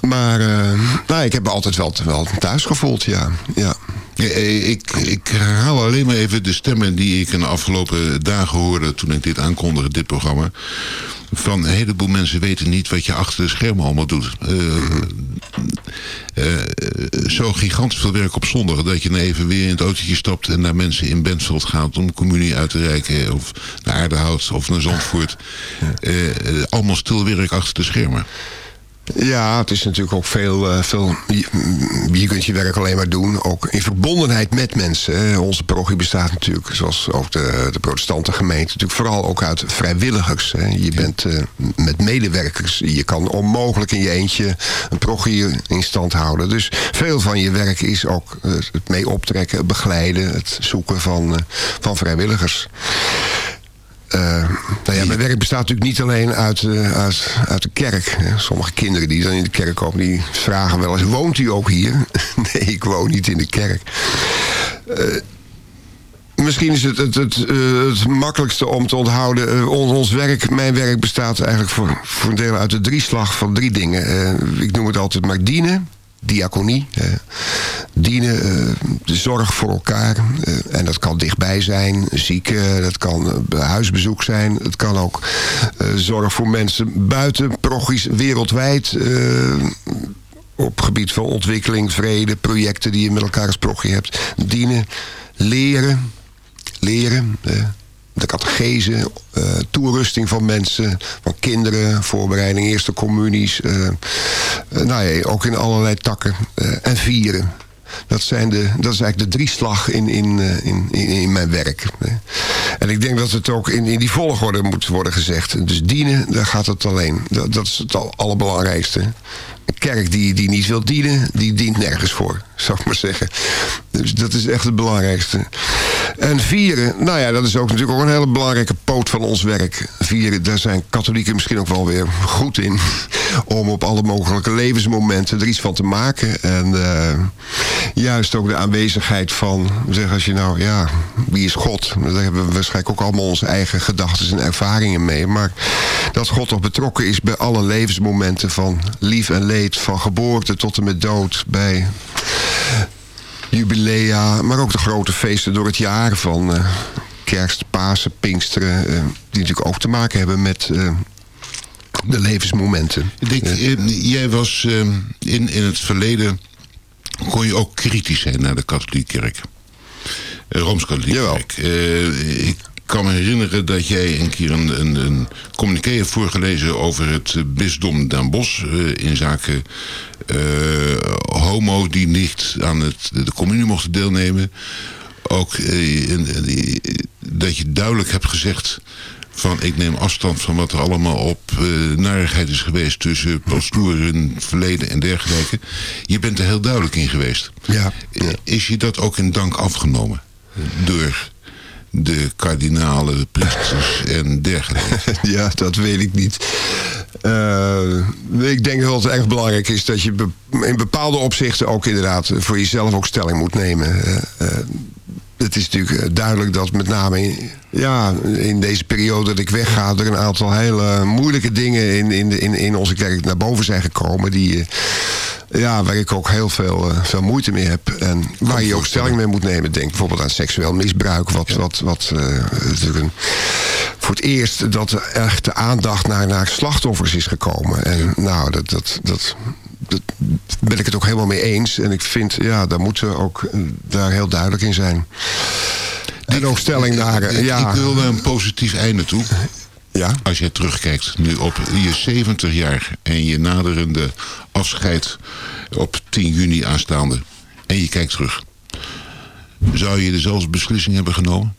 Maar eh, nou, ik heb me altijd wel, wel thuis gevoeld, ja. ja. Eh, Ik, ik herhaal alleen maar even de stemmen die ik in de afgelopen dagen hoorde toen ik dit aankondigde, dit programma. Van een heleboel mensen weten niet wat je achter de schermen allemaal doet. Eh, zo gigantisch veel werk op zondag dat je dan even weer in het autootje stapt en naar mensen in Bentveld gaat om communie uit te reiken. Of naar Aardehout of naar Zandvoort. Eh, allemaal stil werk achter de schermen. Ja, het is natuurlijk ook veel... eh, veel je, je kunt je werk alleen maar doen, ook in verbondenheid met mensen. Onze parochie bestaat natuurlijk, zoals ook de, de protestante gemeente... natuurlijk vooral ook uit vrijwilligers. Hè. Je bent eh, met medewerkers. Je kan onmogelijk in je eentje een parochie in stand houden. Dus veel van je werk is ook eh, het mee optrekken, het begeleiden... het zoeken van, van vrijwilligers. Eh, nou ja, mijn werk bestaat natuurlijk niet alleen uit, eh, uit, uit de kerk. Sommige kinderen die dan in de kerk komen, die vragen wel eens... woont u ook hier? nee, ik woon niet in de kerk. Eh, misschien is het het, het, het makkelijkste om te onthouden... on- ons werk, mijn werk bestaat eigenlijk voor, voor een deel uit de drieslag van drie dingen. Ik noem het altijd maar dienen, diaconie. eh, dienen, eh, zorg voor elkaar. eh, en dat kan dichtbij zijn, zieken, dat kan eh, huisbezoek zijn. Het kan ook eh, zorg voor mensen buiten, prochies, wereldwijd... eh, op gebied van ontwikkeling, vrede, projecten die je met elkaar als hebt. Dienen, leren, leren... de catechese, toerusting van mensen, van kinderen, voorbereiding, eerste communies. eh, eh, nou ja, ook in allerlei takken. eh, en vieren. Dat, zijn de, dat is eigenlijk de drieslag in, in, in, in, mijn werk. En ik denk dat het ook in, in die volgorde moet worden gezegd. Dus dienen, daar gaat het alleen. Dat, dat is het al- allerbelangrijkste. Een kerk die, die niet wil dienen, die dient nergens voor, zou ik maar zeggen. Dus dat is echt het belangrijkste. En vieren, nou ja, dat is ook natuurlijk ook een hele belangrijke poot van ons werk. Vieren, daar zijn katholieken misschien ook wel weer goed in. Om op alle mogelijke levensmomenten er iets van te maken. En eh, juist ook de aanwezigheid van, zeg als je nou, ja, wie is God? Daar hebben we waarschijnlijk ook allemaal onze eigen gedachten en ervaringen mee. Maar dat God toch betrokken is bij alle levensmomenten van lief en leed. Van geboorte tot en met dood. Bij jubilea, maar ook de grote feesten door het jaar van eh, kerst, Pasen, Pinksteren. eh, die natuurlijk ook te maken hebben met eh, de levensmomenten. Eh, jij was in, in het verleden... kon je ook kritisch zijn naar de katholieke kerk. Rooms-katholieke kerk. Ik kan me herinneren dat jij een keer een, een, een communiqué hebt voorgelezen... over het bisdom Den Bosch eh, in zaken eh, homo die niet aan het, de communie mochten deelnemen. Ook eh, dat je duidelijk hebt gezegd van ik neem afstand van wat er allemaal op uh, narigheid is geweest tussen pastoren, verleden en dergelijke. Je bent er heel duidelijk in geweest. Ja, Is je dat ook in dank afgenomen? Door de kardinalen, priesters en dergelijke? ja, dat weet ik niet. Uh, ik denk dat het erg belangrijk is dat je in bepaalde opzichten ook inderdaad voor jezelf ook stelling moet nemen. Uh, uh, het is natuurlijk duidelijk dat met name in, ja, in deze periode dat ik wegga... er een aantal hele moeilijke dingen in, in, in, in onze kerk naar boven zijn gekomen... Die, ja, waar ik ook heel veel, uh, veel moeite mee heb. En waar je ook stelling mee moet nemen. Denk bijvoorbeeld aan seksueel misbruik. Wat, ja. wat, wat uh, een, voor het eerst dat er echt de aandacht naar, naar slachtoffers is gekomen. En ja. nou, dat, dat, dat ben ik het ook helemaal mee eens. En ik vind, ja, daar moeten we ook uh, daar heel duidelijk in zijn. En ook stelling naar... Ik, ja. ik wil naar een positief einde toe. Ja? Als jij terugkijkt nu op je 70 jaar en je naderende afscheid op 10 juni aanstaande. En je kijkt terug. Zou je dezelfde beslissing hebben genomen?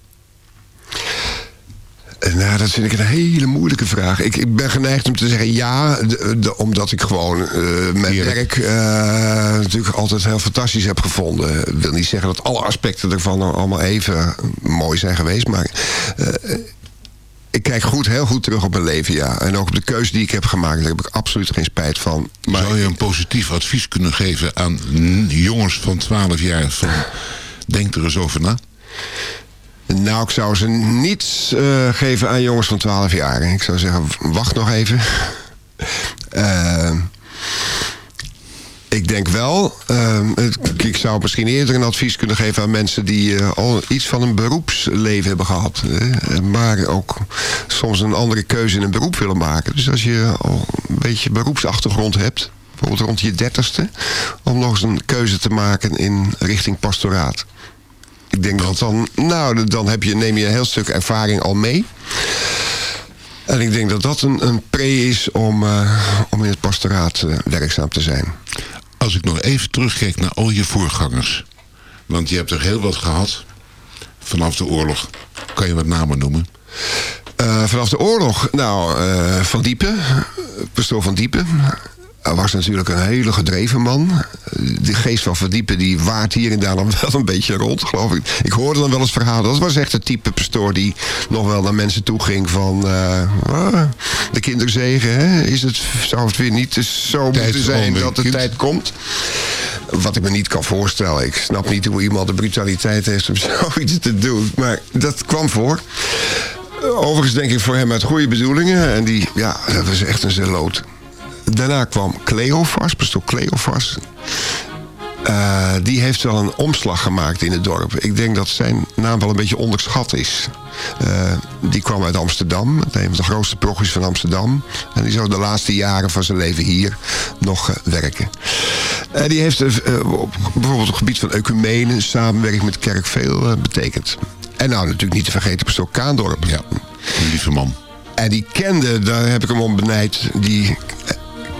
Nou, dat vind ik een hele moeilijke vraag. Ik, ik ben geneigd om te zeggen ja, de, de, omdat ik gewoon uh, mijn Heerlijk. werk uh, natuurlijk altijd heel fantastisch heb gevonden. Ik wil niet zeggen dat alle aspecten ervan allemaal even mooi zijn geweest, maar... Uh, ik kijk goed, heel goed terug op mijn leven, ja. En ook op de keuze die ik heb gemaakt, daar heb ik absoluut geen spijt van. Maar Zou je een positief advies kunnen geven aan jongens van 12 jaar? Van, denk er eens over na. Nou, ik zou ze niet uh, geven aan jongens van 12 jaar. Ik zou zeggen, wacht nog even. Uh, ik denk wel, uh, ik zou misschien eerder een advies kunnen geven aan mensen die al iets van een beroepsleven hebben gehad. Maar ook soms een andere keuze in een beroep willen maken. Dus als je al een beetje beroepsachtergrond hebt, bijvoorbeeld rond je dertigste, om nog eens een keuze te maken in richting pastoraat. Ik denk dat dan, nou, dan heb je, neem je een heel stuk ervaring al mee. En ik denk dat dat een, een pre is om, uh, om in het pastoraat uh, werkzaam te zijn. Als ik nog even terugkijk naar al je voorgangers. Want je hebt er heel wat gehad vanaf de oorlog. Kan je wat namen noemen? Uh, vanaf de oorlog? Nou, Van Diepen. Pastoor Van Diepen. Hij was natuurlijk een hele gedreven man. De geest van verdiepen die waart hier en daar dan wel een beetje rond, geloof ik. Ik hoorde dan wel eens verhalen. Dat was echt het type pastoor die nog wel naar mensen toe ging van... Uh, de kinderzegen, hè? Is het, zou het weer niet zo tijd moeten zijn dat de kind. tijd komt? Wat ik me niet kan voorstellen. Ik snap niet hoe iemand de brutaliteit heeft om zoiets te doen. Maar dat kwam voor. Overigens denk ik voor hem uit goede bedoelingen. En die, ja, dat was echt een zeloot. Daarna kwam Cleofas, pastoor Cleofas. Uh, die heeft wel een omslag gemaakt in het dorp. Ik denk dat zijn naam wel een beetje onderschat is. Uh, die kwam uit Amsterdam, een van de grootste progjes van Amsterdam. En die zou de laatste jaren van zijn leven hier nog uh, werken. En die heeft op, bijvoorbeeld op het gebied van ecumene, samenwerking met de kerk, veel betekend. En nou natuurlijk niet te vergeten pastoor Kaandorp. Ja, een lieve man. En die kende, daar heb ik hem om benijd, die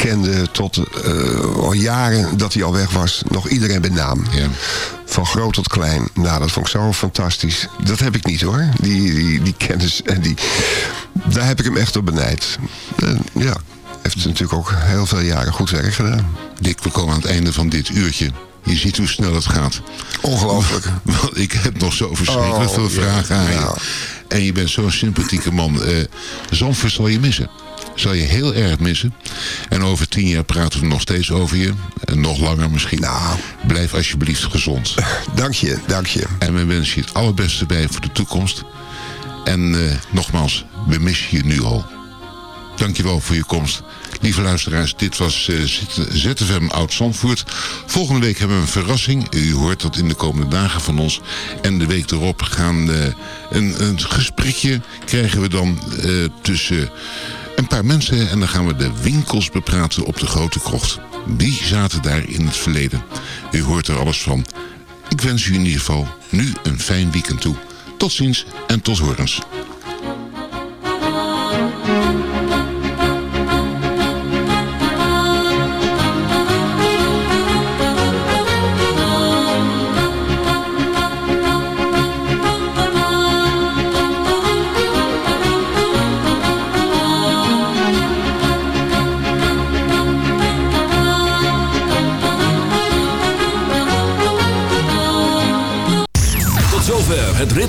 kende tot uh, al jaren dat hij al weg was, nog iedereen bij naam. Ja. Van groot tot klein. Nou, dat vond ik zo fantastisch. Dat heb ik niet hoor, die, die, die kennis. En die, daar heb ik hem echt op benijd. En, ja, heeft natuurlijk ook heel veel jaren goed werk gedaan. Dick, we komen aan het einde van dit uurtje. Je ziet hoe snel het gaat. Ongelooflijk. Want ik heb nog zo verschrikkelijk oh, veel vragen ja, aan je. Nou. En je bent zo'n sympathieke man. Uh, Zandvoort zal je missen zal je heel erg missen. En over tien jaar praten we nog steeds over je. En nog langer misschien. Nou. Blijf alsjeblieft gezond. Dank je, dank je. En we wensen je het allerbeste bij voor de toekomst. En uh, nogmaals, we missen je nu al. Dankjewel voor je komst. Lieve luisteraars, dit was uh, ZFM Oud-Zandvoort. Volgende week hebben we een verrassing. U hoort dat in de komende dagen van ons. En de week erop gaan uh, een, een gesprekje krijgen we dan uh, tussen een paar mensen en dan gaan we de winkels bepraten op de Grote Krocht. Die zaten daar in het verleden. U hoort er alles van. Ik wens u in ieder geval nu een fijn weekend toe. Tot ziens en tot horens.